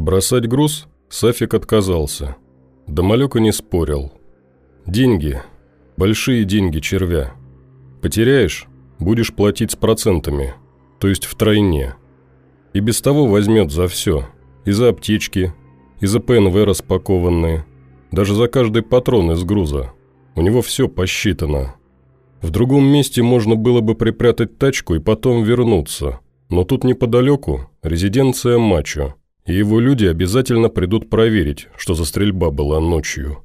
Бросать груз Сафик отказался. До малека не спорил. Деньги. Большие деньги червя. Потеряешь – будешь платить с процентами, то есть втройне. И без того возьмет за все. И за аптечки, и за ПНВ распакованные, даже за каждый патрон из груза. У него все посчитано. В другом месте можно было бы припрятать тачку и потом вернуться. Но тут неподалеку резиденция Мачо, и его люди обязательно придут проверить, что за стрельба была ночью.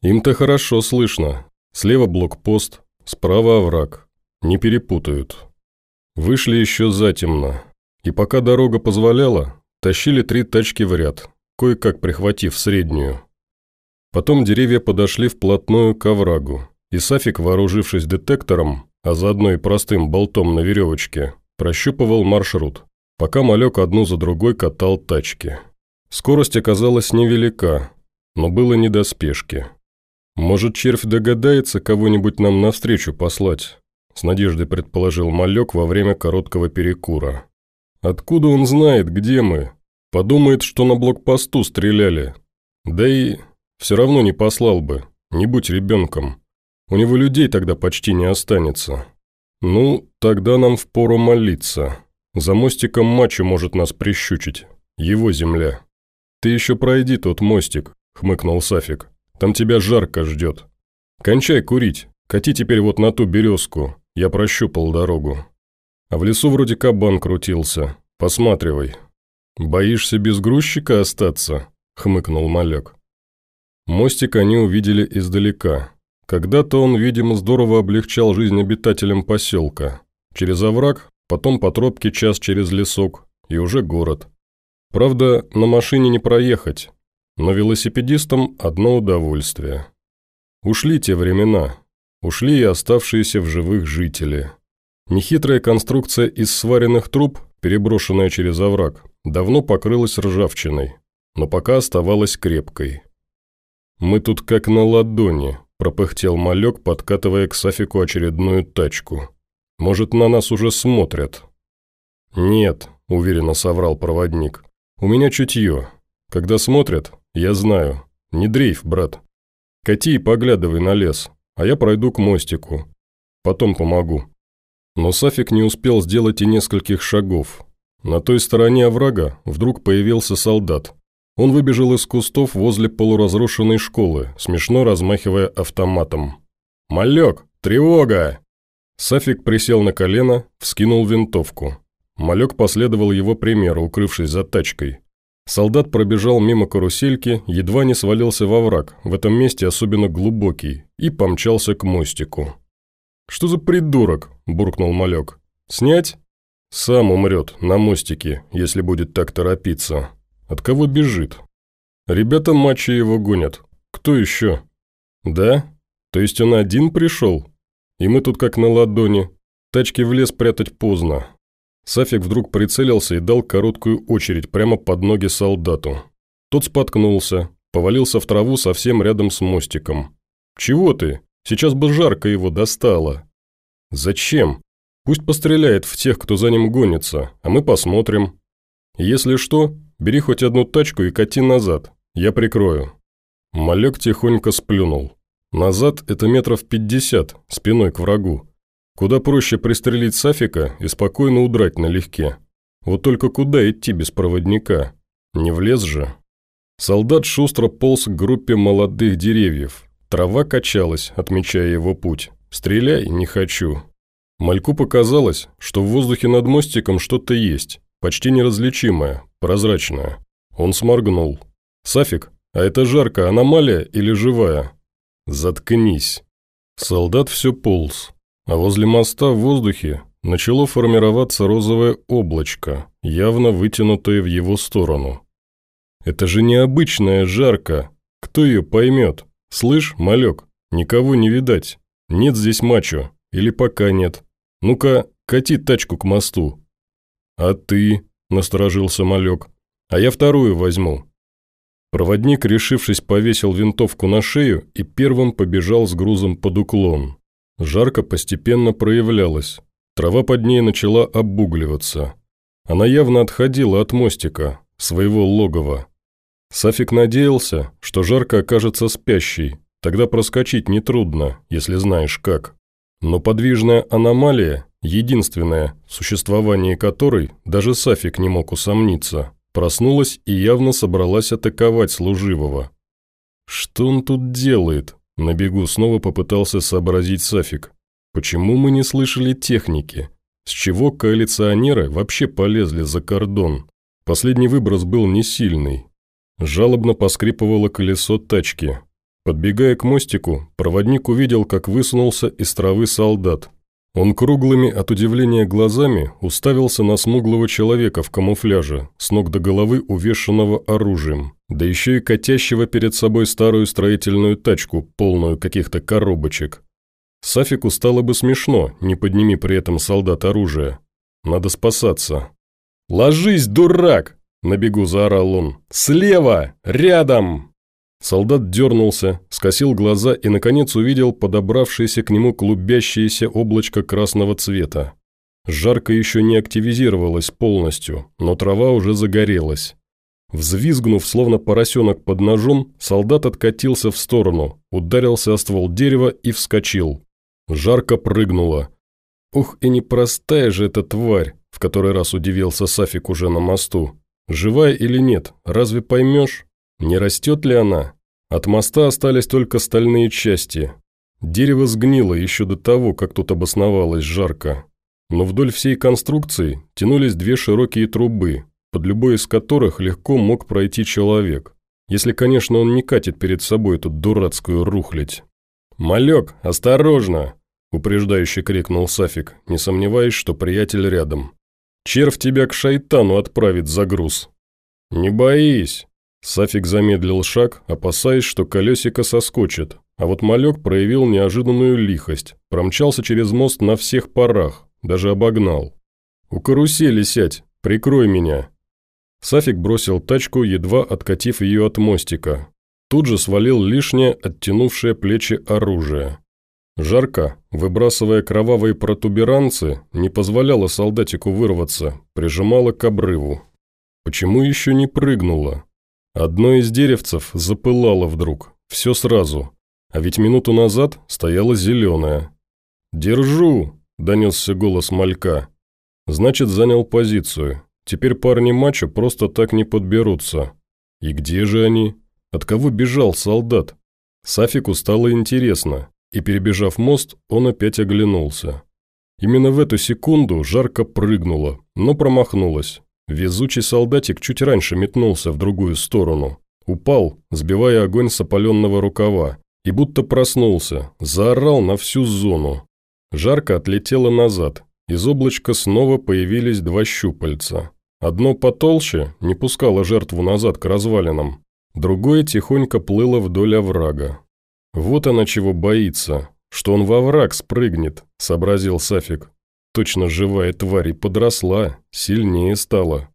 Им-то хорошо слышно. Слева блокпост, справа овраг. Не перепутают. Вышли еще затемно. И пока дорога позволяла, тащили три тачки в ряд, кое-как прихватив среднюю. Потом деревья подошли вплотную к оврагу, и Сафик, вооружившись детектором, а заодно и простым болтом на веревочке, прощупывал маршрут, пока малек одну за другой катал тачки. Скорость оказалась невелика, но было не до спешки. «Может, червь догадается кого-нибудь нам навстречу послать?» С надеждой предположил малек во время короткого перекура. «Откуда он знает, где мы? Подумает, что на блокпосту стреляли. Да и все равно не послал бы, не будь ребенком. У него людей тогда почти не останется. Ну, тогда нам впору молиться. За мостиком мачо может нас прищучить. Его земля. Ты еще пройди тот мостик, хмыкнул Сафик. Там тебя жарко ждет. Кончай курить, кати теперь вот на ту березку. Я прощупал дорогу. А в лесу вроде кабан крутился. Посматривай. Боишься без грузчика остаться? хмыкнул Малек. Мостик они увидели издалека. Когда-то он, видимо, здорово облегчал жизнь обитателям поселка. Через овраг, потом по тропке час через лесок, и уже город. Правда, на машине не проехать, но велосипедистам одно удовольствие. Ушли те времена, ушли и оставшиеся в живых жители. Нехитрая конструкция из сваренных труб, переброшенная через овраг, давно покрылась ржавчиной, но пока оставалась крепкой. «Мы тут как на ладони», – пропыхтел малек, подкатывая к Сафику очередную тачку. «Может, на нас уже смотрят?» «Нет», – уверенно соврал проводник. «У меня чутье. Когда смотрят, я знаю. Не дрейф, брат. Кати и поглядывай на лес, а я пройду к мостику. Потом помогу». Но Сафик не успел сделать и нескольких шагов. На той стороне оврага вдруг появился солдат. Он выбежал из кустов возле полуразрушенной школы, смешно размахивая автоматом. «Малек, тревога!» Сафик присел на колено, вскинул винтовку. Малек последовал его примеру, укрывшись за тачкой. Солдат пробежал мимо карусельки, едва не свалился во враг, в этом месте особенно глубокий, и помчался к мостику. «Что за придурок?» – буркнул Малек. «Снять?» «Сам умрет на мостике, если будет так торопиться», от кого бежит? Ребята матчи его гонят. Кто еще? Да? То есть он один пришел? И мы тут как на ладони. Тачки в лес прятать поздно. Сафик вдруг прицелился и дал короткую очередь прямо под ноги солдату. Тот споткнулся, повалился в траву совсем рядом с мостиком. «Чего ты? Сейчас бы жарко его достало». «Зачем? Пусть постреляет в тех, кто за ним гонится, а мы посмотрим. Если что, Бери хоть одну тачку и кати назад. Я прикрою». Малек тихонько сплюнул. «Назад – это метров пятьдесят, спиной к врагу. Куда проще пристрелить Сафика и спокойно удрать налегке. Вот только куда идти без проводника? Не в лес же?» Солдат шустро полз к группе молодых деревьев. Трава качалась, отмечая его путь. «Стреляй, не хочу». Мальку показалось, что в воздухе над мостиком что-то есть, почти неразличимое, прозрачная. Он сморгнул. «Сафик, а это жарко, аномалия или живая?» «Заткнись». Солдат все полз, а возле моста в воздухе начало формироваться розовое облачко, явно вытянутое в его сторону. «Это же необычная жарко. Кто ее поймет? Слышь, малек, никого не видать. Нет здесь мачо. Или пока нет. Ну-ка, кати тачку к мосту». «А ты?» – насторожился малек. «А я вторую возьму». Проводник, решившись, повесил винтовку на шею и первым побежал с грузом под уклон. Жарко постепенно проявлялась. Трава под ней начала обугливаться. Она явно отходила от мостика, своего логова. Сафик надеялся, что жарко окажется спящей, тогда проскочить нетрудно, если знаешь как. Но подвижная аномалия, единственная, в существовании которой даже Сафик не мог усомниться, проснулась и явно собралась атаковать служивого. «Что он тут делает?» – на бегу снова попытался сообразить Сафик. «Почему мы не слышали техники? С чего коалиционеры вообще полезли за кордон? Последний выброс был не сильный. Жалобно поскрипывало колесо тачки. Подбегая к мостику, проводник увидел, как высунулся из травы солдат. Он круглыми от удивления глазами уставился на смуглого человека в камуфляже, с ног до головы увешанного оружием, да еще и катящего перед собой старую строительную тачку, полную каких-то коробочек. Сафику стало бы смешно, не подними при этом солдат оружие. Надо спасаться. «Ложись, дурак!» – на бегу заорал он. «Слева! Рядом!» Солдат дернулся, скосил глаза и, наконец, увидел подобравшееся к нему клубящееся облачко красного цвета. Жарко еще не активизировалось полностью, но трава уже загорелась. Взвизгнув, словно поросенок под ножом, солдат откатился в сторону, ударился о ствол дерева и вскочил. Жарко прыгнула. Ух, и непростая же эта тварь, в который раз удивился Сафик уже на мосту. Живая или нет, разве поймешь? Не растет ли она? От моста остались только стальные части. Дерево сгнило еще до того, как тут обосновалось жарко. Но вдоль всей конструкции тянулись две широкие трубы, под любой из которых легко мог пройти человек. Если, конечно, он не катит перед собой эту дурацкую рухлядь. «Малек, осторожно!» – упреждающе крикнул Сафик, не сомневаясь, что приятель рядом. «Червь тебя к шайтану отправит за груз». «Не боись!» Сафик замедлил шаг, опасаясь, что колесико соскочит, а вот малек проявил неожиданную лихость, промчался через мост на всех парах, даже обогнал. «У карусели сядь, прикрой меня!» Сафик бросил тачку, едва откатив ее от мостика, Тут же свалил лишнее, оттянувшее плечи оружие. Жарко, выбрасывая кровавые протуберанцы, не позволяло солдатику вырваться, прижимала к обрыву. Почему еще не прыгнула? Одно из деревцев запылало вдруг, все сразу, а ведь минуту назад стояла зеленая. «Держу!» – донесся голос малька. «Значит, занял позицию. Теперь парни мачо просто так не подберутся. И где же они?» От кого бежал солдат? Сафику стало интересно, и, перебежав мост, он опять оглянулся. Именно в эту секунду жарко прыгнула, но промахнулась. Везучий солдатик чуть раньше метнулся в другую сторону. Упал, сбивая огонь с опаленного рукава, и будто проснулся, заорал на всю зону. Жарко отлетела назад. Из облачка снова появились два щупальца. Одно потолще не пускало жертву назад к развалинам, Другое тихонько плыло вдоль оврага. «Вот она чего боится, что он во враг спрыгнет», – сообразил Сафик. «Точно живая тварь и подросла, сильнее стала.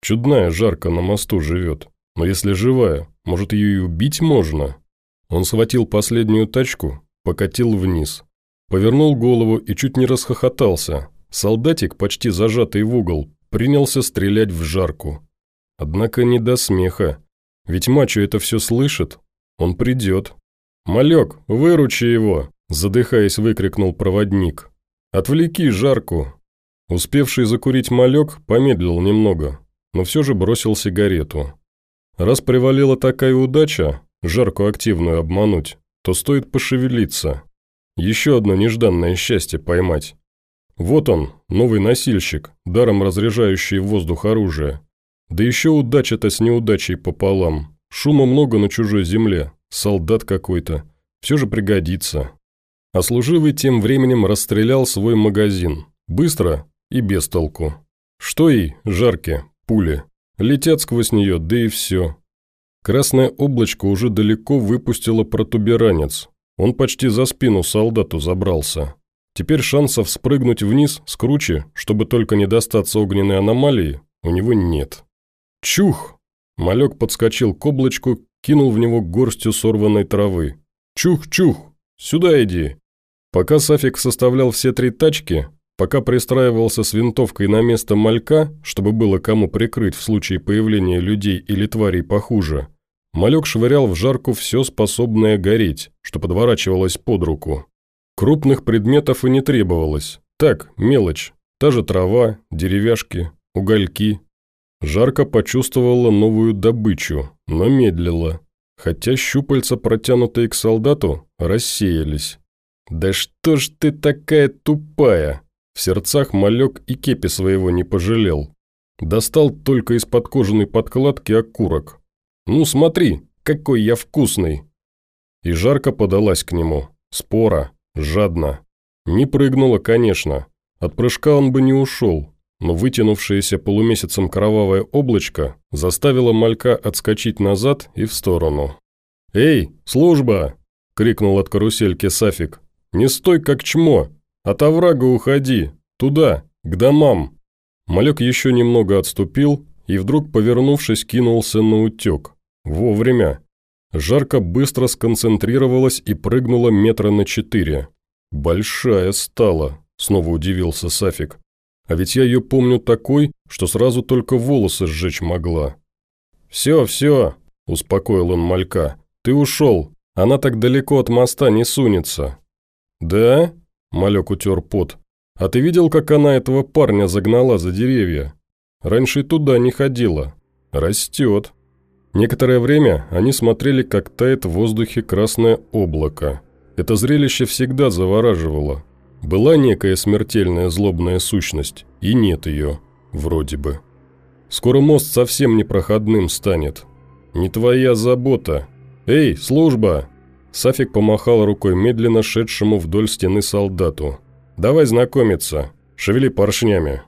Чудная жарко на мосту живет, но если живая, может ее и убить можно?» Он схватил последнюю тачку, покатил вниз. Повернул голову и чуть не расхохотался. Солдатик, почти зажатый в угол, принялся стрелять в жарку. Однако не до смеха. Ведь мачо это все слышит. Он придет. «Малек, выручи его!» – задыхаясь, выкрикнул проводник. «Отвлеки жарку!» Успевший закурить малек помедлил немного, но все же бросил сигарету. Раз привалила такая удача, жарку активную обмануть, то стоит пошевелиться. Еще одно нежданное счастье поймать. Вот он, новый носильщик, даром разряжающий воздух оружие. Да еще удача-то с неудачей пополам. Шума много на чужой земле. Солдат какой-то. Все же пригодится. А служивый тем временем расстрелял свой магазин. Быстро и без толку. Что и, жарки, пули. Летят сквозь нее, да и все. Красное облачко уже далеко выпустило протуберанец. Он почти за спину солдату забрался. Теперь шансов спрыгнуть вниз с круче, чтобы только не достаться огненной аномалии, у него нет. «Чух!» Малек подскочил к облачку, кинул в него горстью сорванной травы. «Чух-чух! Сюда иди!» Пока Сафик составлял все три тачки, Пока пристраивался с винтовкой на место малька, чтобы было кому прикрыть в случае появления людей или тварей похуже, малек швырял в жарку все способное гореть, что подворачивалось под руку. Крупных предметов и не требовалось. Так, мелочь. Та же трава, деревяшки, угольки. Жарко почувствовала новую добычу, но медлила, хотя щупальца, протянутые к солдату, рассеялись. «Да что ж ты такая тупая?» В сердцах малек и кепи своего не пожалел. Достал только из-под кожаной подкладки окурок. «Ну смотри, какой я вкусный!» И жарко подалась к нему. Спора, жадно. Не прыгнула, конечно. От прыжка он бы не ушел, но вытянувшееся полумесяцем кровавое облачко заставило малька отскочить назад и в сторону. «Эй, служба!» – крикнул от карусельки Сафик. «Не стой как чмо! От оврага уходи! Туда, к домам!» Малек еще немного отступил и вдруг, повернувшись, кинулся на утек. Вовремя. Жарко быстро сконцентрировалась и прыгнула метра на четыре. «Большая стала», – снова удивился Сафик. А ведь я ее помню такой, что сразу только волосы сжечь могла. «Все, все», – успокоил он малька. «Ты ушел. Она так далеко от моста не сунется». «Да?» – малек утер пот. «А ты видел, как она этого парня загнала за деревья? Раньше и туда не ходила. Растет». Некоторое время они смотрели, как тает в воздухе красное облако. Это зрелище всегда завораживало. Была некая смертельная злобная сущность, и нет ее, вроде бы. Скоро мост совсем непроходным станет. Не твоя забота. Эй, служба!» Сафик помахал рукой медленно шедшему вдоль стены солдату. «Давай знакомиться. Шевели поршнями».